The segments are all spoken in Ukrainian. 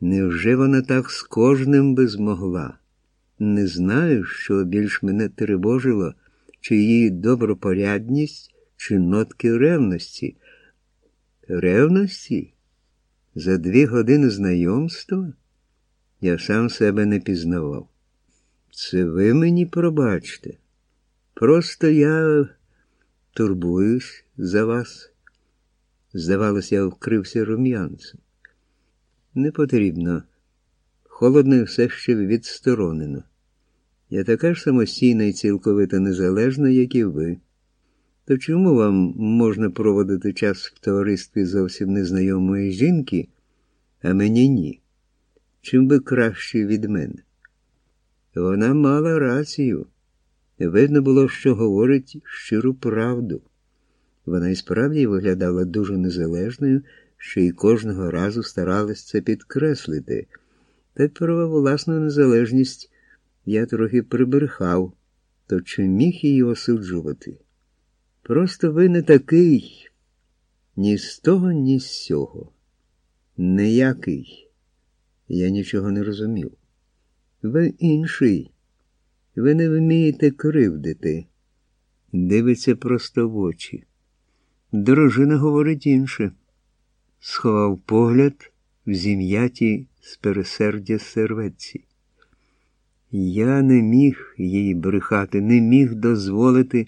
Невже вона так з кожним би змогла? Не знаю, що більш мене тривожило, чи її добропорядність, чи нотки ревності. Ревності? За дві години знайомства? Я сам себе не пізнавав. Це ви мені пробачте. Просто я турбуюсь за вас. Здавалося, я вкрився рум'янцем. Не потрібно. Холодно все ще відсторонено. Я така ж самостійна і цілковито незалежна, як і ви. То чому вам можна проводити час в товаристві зовсім незнайомої жінки, а мені ні? Чим би краще від мене? Вона мала рацію. Видно було, що говорить щиру правду. Вона і справді виглядала дуже незалежною, що й кожного разу старалась це підкреслити. Та про власну незалежність я трохи прибрехав, то чи міг її осуджувати? Просто ви не такий, ні з того, ні з сього. Ніякий. Я нічого не розумів. Ви інший. Ви не вмієте кривдити. Дивиться просто в очі. Дружина говорить інше. Сховав погляд в зім'яті з пересердя серветці. Я не міг їй брехати, не міг дозволити,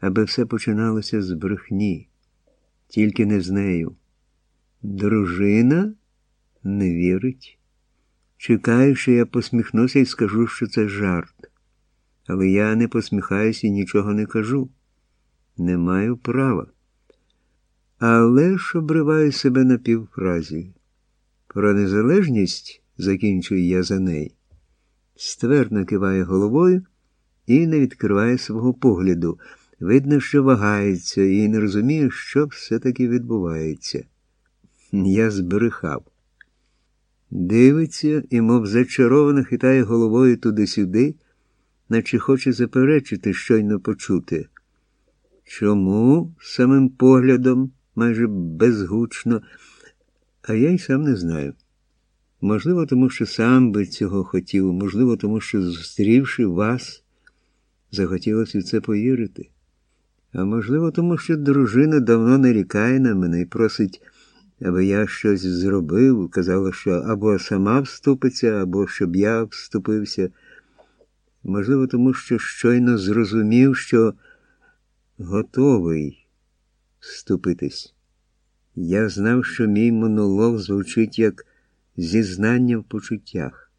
аби все починалося з брехні, тільки не з нею. Дружина не вірить. Чекаю, що я посміхнуся і скажу, що це жарт. Але я не посміхаюся і нічого не кажу. Не маю права. Але ж обриваю себе на півфразі. Про незалежність закінчую я за неї. Ствердно киває головою і не відкриває свого погляду. Видно, що вагається і не розуміє, що все-таки відбувається. Я збрехав. Дивиться і, мов зачаровано, хитає головою туди-сюди, наче хоче заперечити щойно почути. Чому самим поглядом, майже безгучно, а я й сам не знаю. Можливо, тому що сам би цього хотів, можливо, тому що, зустрівши вас, захотілося в це повірити. А можливо, тому що дружина давно нарікає на мене і просить, аби я щось зробив, казала, що або сама вступиться, або щоб я вступився. Можливо, тому що щойно зрозумів, що готовий вступитись. Я знав, що мій монолог звучить як зізнання в почуттях.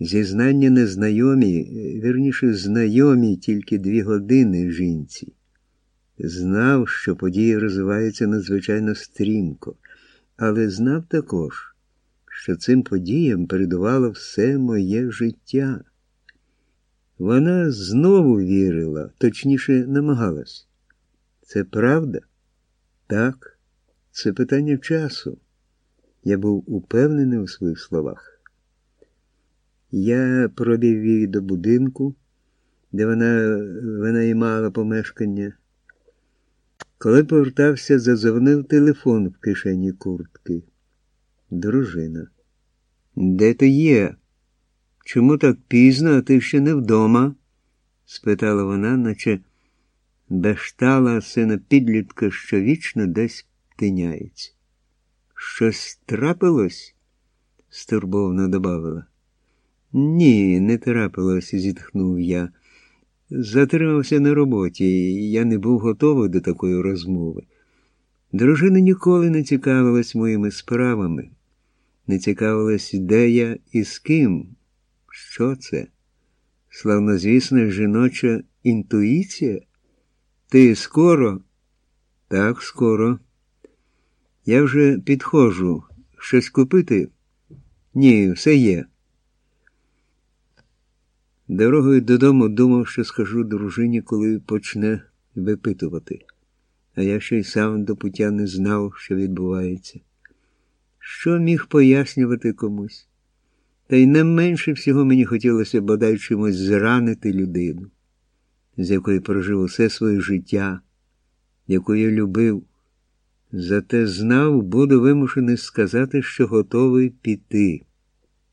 Зізнання незнайомі, вірніше, знайомі тільки дві години жінці. Знав, що події розвиваються надзвичайно стрімко, але знав також, що цим подіям передувало все моє життя. Вона знову вірила, точніше, намагалась. Це правда? Так, це питання часу. Я був упевнений у своїх словах. Я пробів її до будинку, де вона винаймала помешкання. Коли повертався, задзвонив телефон в кишені куртки. Дружина. Де ти є? Чому так пізно, а ти ще не вдома? спитала вона, наче бештала сина підлітка, що вічно десь тиняється. Щось трапилось? стурбовно добавила. Ні, не трапилось, зітхнув я. Затримався на роботі, і я не був готовий до такої розмови. Дружина ніколи не цікавилась моїми справами, не цікавилась, де я і з ким. Що це? Славнозвісна жіноча інтуїція? Ти скоро? Так, скоро. Я вже підходжу. Щось купити? Ні, все є. Дорогою додому думав, що скажу дружині, коли почне випитувати, а я ще й сам до пуття не знав, що відбувається. Що міг пояснювати комусь? Та й не менше всього мені хотілося бодай чимось зранити людину, з якою прожив усе своє життя, яку я любив Зате знав, буду вимушений сказати, що готовий піти.